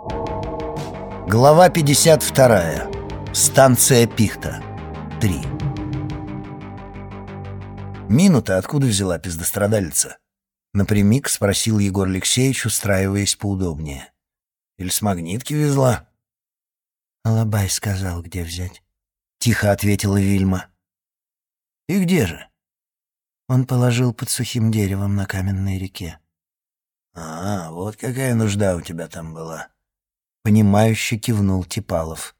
Глава 52. Станция Пихта. 3. «Мину-то откуда взяла пиздострадальца?» Напрямик спросил Егор Алексеевич, устраиваясь поудобнее. «Или с магнитки везла?» «Алабай сказал, где взять», — тихо ответила Вильма. «И где же?» Он положил под сухим деревом на каменной реке. «А, вот какая нужда у тебя там была», — понимающе кивнул Типалов.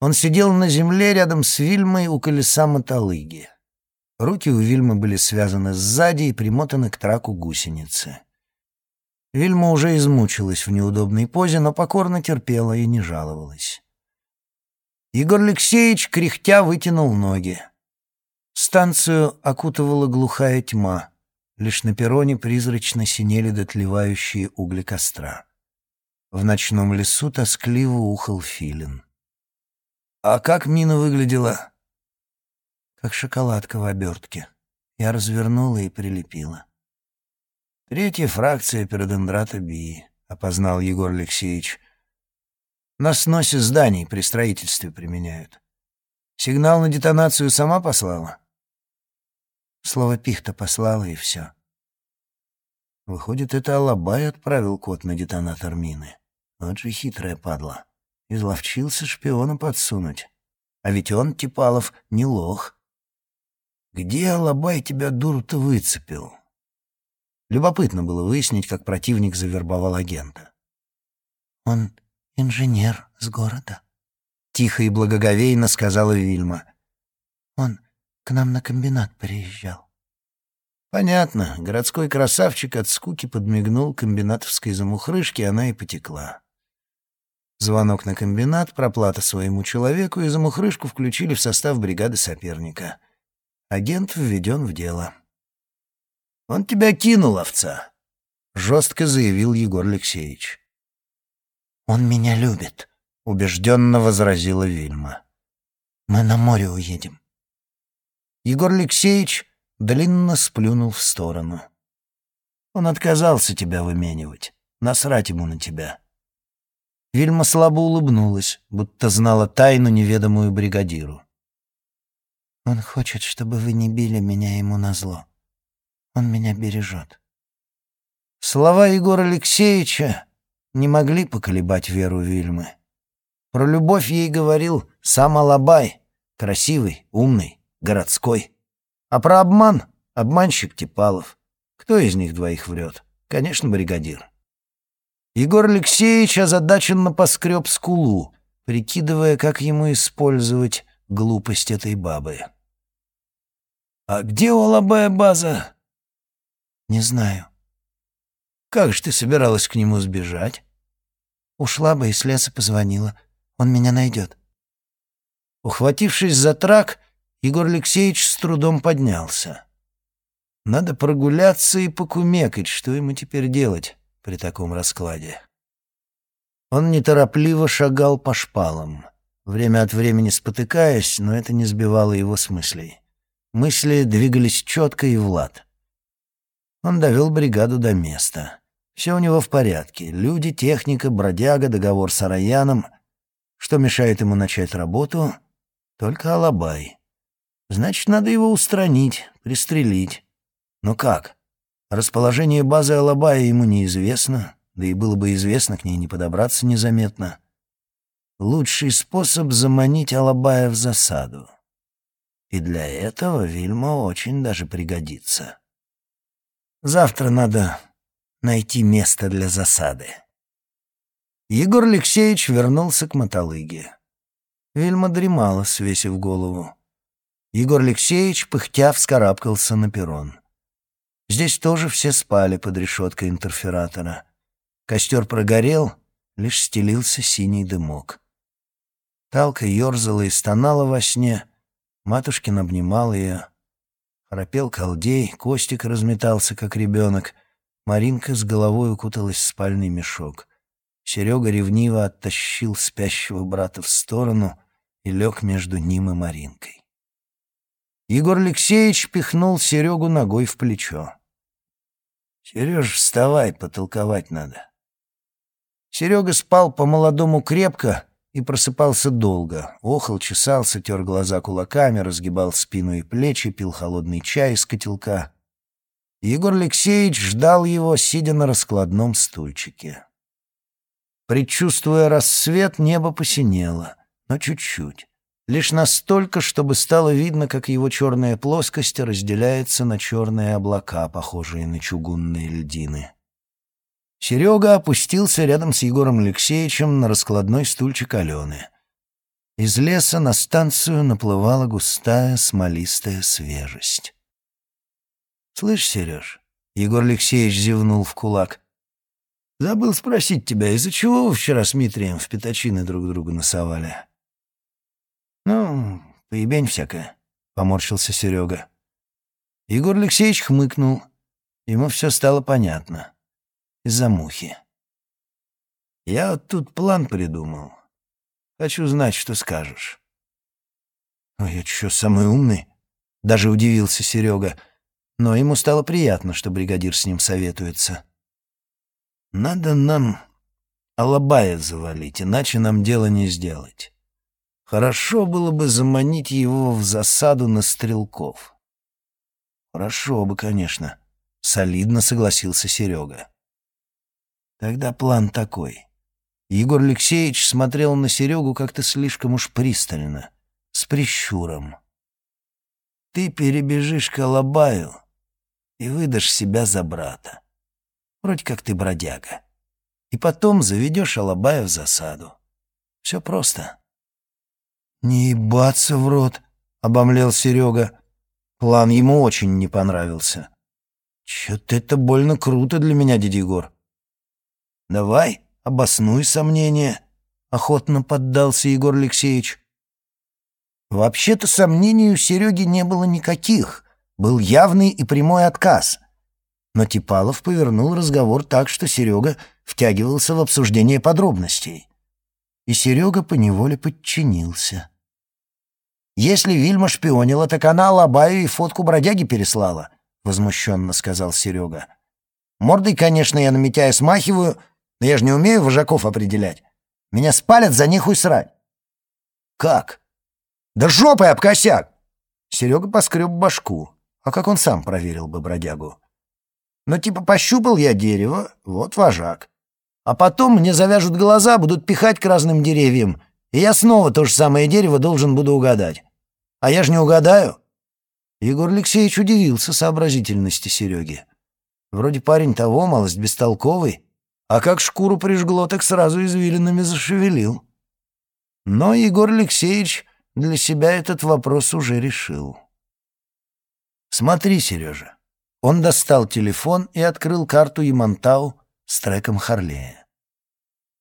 Он сидел на земле рядом с Вильмой у колеса мотолыги. Руки у Вильмы были связаны сзади и примотаны к траку гусеницы. Вильма уже измучилась в неудобной позе, но покорно терпела и не жаловалась. Егор Алексеевич, кряхтя, вытянул ноги. Станцию окутывала глухая тьма. Лишь на перроне призрачно синели дотлевающие угли костра. В ночном лесу тоскливо ухал филин. «А как мина выглядела?» «Как шоколадка в обертке. Я развернула и прилепила». «Третья фракция пиродендрата Би», — опознал Егор Алексеевич. «На сносе зданий при строительстве применяют. Сигнал на детонацию сама послала?» Слово «пихта» послала, и все. Выходит, это Алабай отправил код на детонатор мины. Вот же хитрая падла. Изловчился шпиона подсунуть. А ведь он, Типалов, не лох. Где Алабай тебя, дуру-то, выцепил? Любопытно было выяснить, как противник завербовал агента. «Он инженер с города», — тихо и благоговейно сказала Вильма. «Он к нам на комбинат приезжал». Понятно. Городской красавчик от скуки подмигнул комбинатовской замухрышке, она и потекла. Звонок на комбинат, проплата своему человеку, и замухрышку включили в состав бригады соперника. Агент введен в дело. «Он тебя кинул, овца!» — жестко заявил Егор Алексеевич. «Он меня любит», — убежденно возразила Вильма. «Мы на море уедем». Егор Алексеевич длинно сплюнул в сторону. «Он отказался тебя выменивать. Насрать ему на тебя». Вильма слабо улыбнулась, будто знала тайну, неведомую бригадиру. «Он хочет, чтобы вы не били меня ему назло. Он меня бережет». Слова Егора Алексеевича не могли поколебать веру Вильмы. Про любовь ей говорил сам Алабай, красивый, умный, городской. А про обман — обманщик Типалов. Кто из них двоих врет? Конечно, бригадир. Егор Алексеевич озадаченно поскреб скулу, прикидывая, как ему использовать глупость этой бабы. «А где у база?» «Не знаю». «Как же ты собиралась к нему сбежать?» «Ушла бы и с леса позвонила. Он меня найдет». Ухватившись за трак, Егор Алексеевич с трудом поднялся. Надо прогуляться и покумекать, что ему теперь делать при таком раскладе. Он неторопливо шагал по шпалам, время от времени спотыкаясь, но это не сбивало его с мыслей. Мысли двигались четко и в лад. Он довел бригаду до места. Все у него в порядке. Люди, техника, бродяга, договор с Араяном. Что мешает ему начать работу? Только Алабай. Значит, надо его устранить, пристрелить. Но как? Расположение базы Алабая ему неизвестно, да и было бы известно, к ней не подобраться незаметно. Лучший способ заманить Алабая в засаду. И для этого Вильма очень даже пригодится. Завтра надо найти место для засады. Егор Алексеевич вернулся к мотолыге. Вильма дремала, свесив голову. Егор Алексеевич, пыхтя, вскарабкался на перрон. Здесь тоже все спали под решеткой интерфератора. Костер прогорел, лишь стелился синий дымок. Талка ерзала и стонала во сне. Матушкин обнимал ее. Храпел колдей, Костик разметался, как ребенок. Маринка с головой укуталась в спальный мешок. Серега ревниво оттащил спящего брата в сторону и лег между ним и Маринкой. Егор Алексеевич пихнул Серегу ногой в плечо. «Сереж, вставай, потолковать надо». Серега спал по-молодому крепко и просыпался долго. Охал, чесался, тер глаза кулаками, разгибал спину и плечи, пил холодный чай из котелка. Егор Алексеевич ждал его, сидя на раскладном стульчике. Предчувствуя рассвет, небо посинело, но чуть-чуть. Лишь настолько, чтобы стало видно, как его черная плоскость разделяется на черные облака, похожие на чугунные льдины. Серега опустился рядом с Егором Алексеевичем на раскладной стульчик Алены. Из леса на станцию наплывала густая смолистая свежесть. «Слышь, Сереж?» — Егор Алексеевич зевнул в кулак. «Забыл спросить тебя, из-за чего вы вчера с Митрием в пятачины друг друга носовали?» «Ну, поебень всякое», — поморщился Серега. Егор Алексеевич хмыкнул. Ему все стало понятно из-за мухи. Я вот тут план придумал. Хочу знать, что скажешь. «А я что, самый умный?» — даже удивился Серега. Но ему стало приятно, что бригадир с ним советуется. «Надо нам Алабая завалить, иначе нам дело не сделать. Хорошо было бы заманить его в засаду на стрелков». «Хорошо бы, конечно», — солидно согласился Серега. Тогда план такой. Егор Алексеевич смотрел на Серегу как-то слишком уж пристально, с прищуром. Ты перебежишь к Алабаю и выдашь себя за брата. Вроде как ты бродяга. И потом заведешь Алабая в засаду. Все просто. «Не ебаться в рот», — обомлел Серега. План ему очень не понравился. «Чё-то это больно круто для меня, дядя Егор. «Давай, обоснуй сомнения», — охотно поддался Егор Алексеевич. Вообще-то сомнений у Сереги не было никаких. Был явный и прямой отказ. Но Типалов повернул разговор так, что Серега втягивался в обсуждение подробностей. И Серега поневоле подчинился. «Если Вильма шпионила, так она Лобаю и фотку бродяги переслала», — возмущенно сказал Серега. «Мордой, конечно, я на Митяя смахиваю, но я же не умею вожаков определять. Меня спалят за них и срать. Как? Да жопой об косяк! Серега поскреб башку. А как он сам проверил бы бродягу? Ну, типа, пощупал я дерево, вот вожак. А потом мне завяжут глаза, будут пихать к разным деревьям, и я снова то же самое дерево должен буду угадать. А я же не угадаю. Егор Алексеевич удивился сообразительности Сереги. Вроде парень того, малость бестолковый, а как шкуру прижгло, так сразу извилинами зашевелил. Но Егор Алексеевич для себя этот вопрос уже решил. «Смотри, Сережа». Он достал телефон и открыл карту Ямантау с треком Харлея.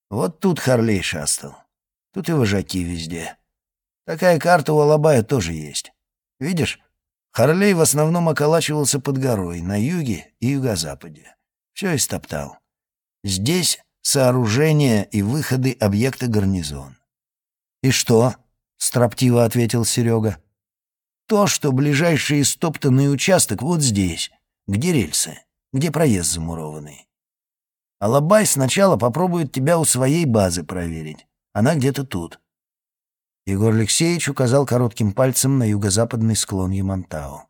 Вот тут Харлей шастал. Тут и вожаки везде. Такая карта у Алабая тоже есть. Видишь, Харлей в основном околачивался под горой, на юге и юго-западе. Все истоптал. Здесь сооружения и выходы объекта гарнизон. «И что?» — строптиво ответил Серега. «То, что ближайший истоптанный участок вот здесь, где рельсы, где проезд замурованный. Алабай сначала попробует тебя у своей базы проверить. Она где-то тут». Егор Алексеевич указал коротким пальцем на юго-западный склон Ямантау.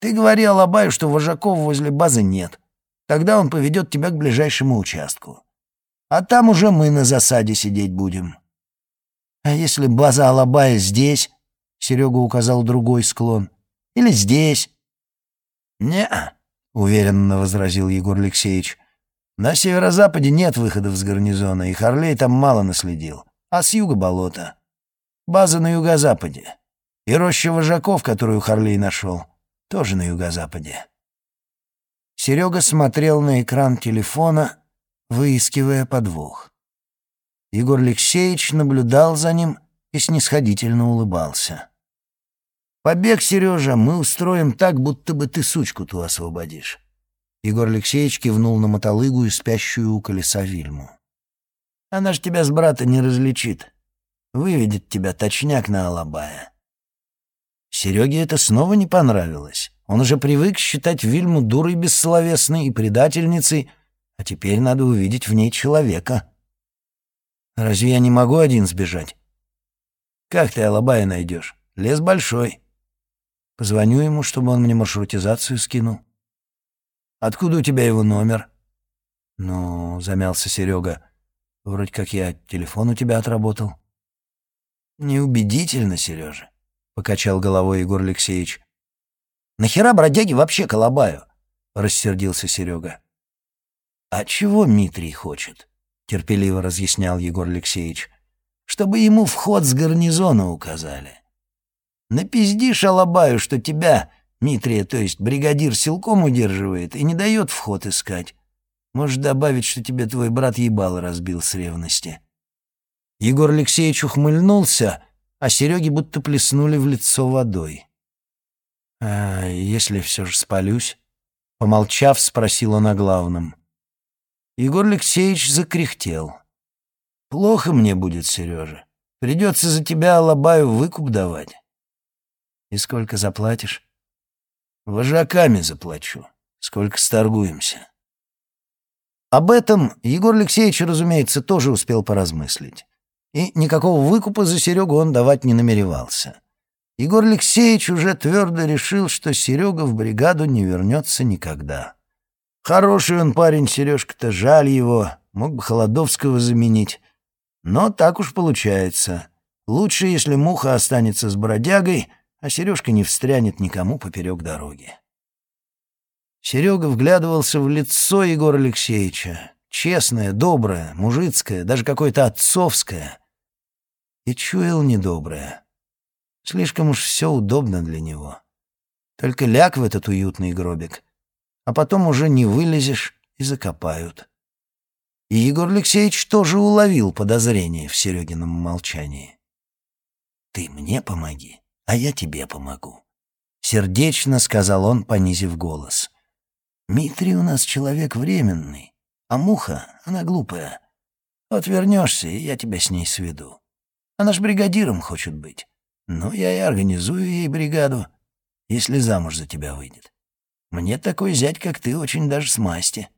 «Ты говори Алабаю, что вожаков возле базы нет. Тогда он поведет тебя к ближайшему участку. А там уже мы на засаде сидеть будем. А если база Алабая здесь? Серега указал другой склон. Или здесь? не уверенно возразил Егор Алексеевич. На северо-западе нет выходов с гарнизона, и Харлей там мало наследил. А с юга болото. База на юго-западе. И роща вожаков, которую Харлей нашел, тоже на юго-западе. Серега смотрел на экран телефона, выискивая подвох. Егор Алексеевич наблюдал за ним и снисходительно улыбался. «Побег, Сережа, мы устроим так, будто бы ты сучку ту освободишь». Егор Алексеевич кивнул на мотолыгу и спящую у колеса Вильму. «Она ж тебя с брата не различит. Выведет тебя точняк на Алабая». Сереге это снова не понравилось. Он уже привык считать Вильму дурой бессловесной и предательницей, а теперь надо увидеть в ней человека, Разве я не могу один сбежать? Как ты Алабая найдешь? Лес большой. Позвоню ему, чтобы он мне маршрутизацию скинул. Откуда у тебя его номер? Ну, замялся Серега. Вроде как я телефон у тебя отработал. Неубедительно, Сережа, покачал головой Егор Алексеевич. Нахера бродяги вообще колобаю? рассердился Серега. А чего Митрий хочет? терпеливо разъяснял Егор Алексеевич. Чтобы ему вход с гарнизона указали. Напизди шалобаю, что тебя, Митрия, то есть бригадир, силком удерживает и не дает вход искать. Можешь добавить, что тебе твой брат ебало разбил с ревности». Егор Алексеевич ухмыльнулся, а Сереге будто плеснули в лицо водой. «А если все же спалюсь?» Помолчав, спросил он о главном. Егор Алексеевич закряхтел. «Плохо мне будет, Сережа. Придется за тебя Алабаю выкуп давать». «И сколько заплатишь?» «Вожаками заплачу. Сколько сторгуемся». Об этом Егор Алексеевич, разумеется, тоже успел поразмыслить. И никакого выкупа за Серегу он давать не намеревался. Егор Алексеевич уже твердо решил, что Серега в бригаду не вернется никогда. Хороший он парень, Сережка-то, жаль его, мог бы Холодовского заменить. Но так уж получается. Лучше, если муха останется с бродягой, а Сережка не встрянет никому поперек дороги. Серега вглядывался в лицо Егора Алексеевича. Честное, доброе, мужицкое, даже какое-то отцовское. И чуял недоброе. Слишком уж все удобно для него. Только ляг в этот уютный гробик, а потом уже не вылезешь и закопают. И Егор Алексеевич тоже уловил подозрение в Серегином молчании. «Ты мне помоги, а я тебе помогу», — сердечно сказал он, понизив голос. Митрий у нас человек временный, а муха, она глупая. Вот вернешься, и я тебя с ней сведу. Она ж бригадиром хочет быть. Ну, я и организую ей бригаду, если замуж за тебя выйдет. Мне такой зять, как ты, очень даже с масти.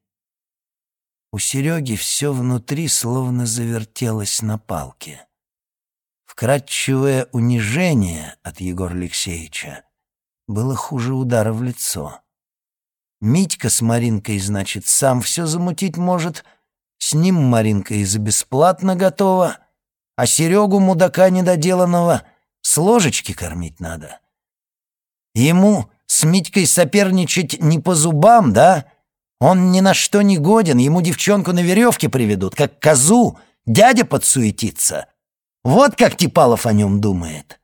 У Сереги все внутри словно завертелось на палке. Вкрадчивое унижение от Егора Алексеевича было хуже удара в лицо. Митька с Маринкой, значит, сам все замутить может. С ним Маринка и за бесплатно готова. А Серегу, мудака недоделанного, с ложечки кормить надо. Ему с Митькой соперничать не по зубам, да? Он ни на что не годен, ему девчонку на веревке приведут, как козу, дядя подсуетится. Вот как Типалов о нем думает.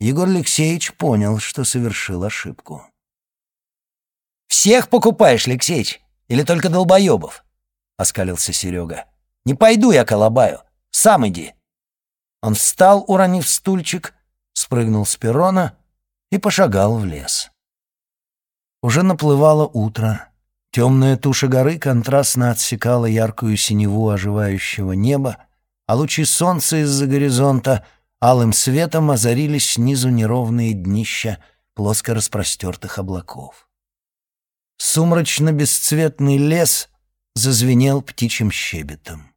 Егор Алексеевич понял, что совершил ошибку. «Всех покупаешь, Алексеич? Или только долбоебов?» — оскалился Серега. «Не пойду я колобаю. Сам иди». Он встал, уронив стульчик, спрыгнул с перрона и пошагал в лес. Уже наплывало утро. Темная туша горы контрастно отсекала яркую синеву оживающего неба, а лучи солнца из-за горизонта алым светом озарились снизу неровные днища плоско распростертых облаков. Сумрачно-бесцветный лес зазвенел птичьим щебетом.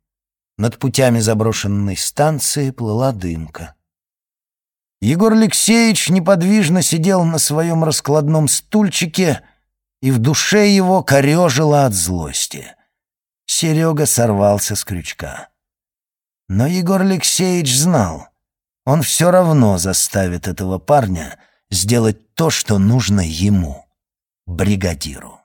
Над путями заброшенной станции плыла дымка. Егор Алексеевич неподвижно сидел на своем раскладном стульчике, и в душе его корежило от злости. Серега сорвался с крючка. Но Егор Алексеевич знал, он все равно заставит этого парня сделать то, что нужно ему бригадиру.